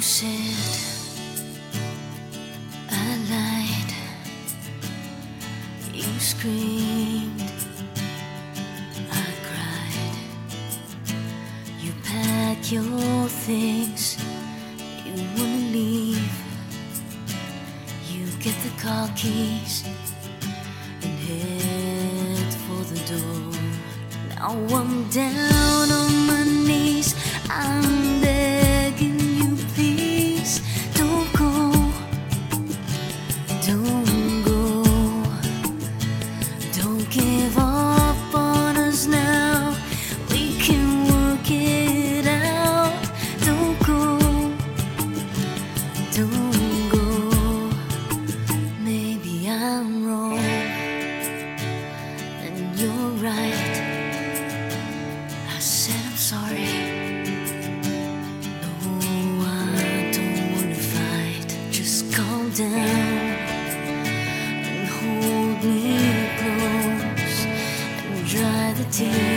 said I lied. You screamed. I cried. You pack your things. You wanna leave. You get the car keys and head for the door. Now I'm down you're right. I said I'm sorry. No, I don't wanna fight. Just calm down and hold me close and dry the tears.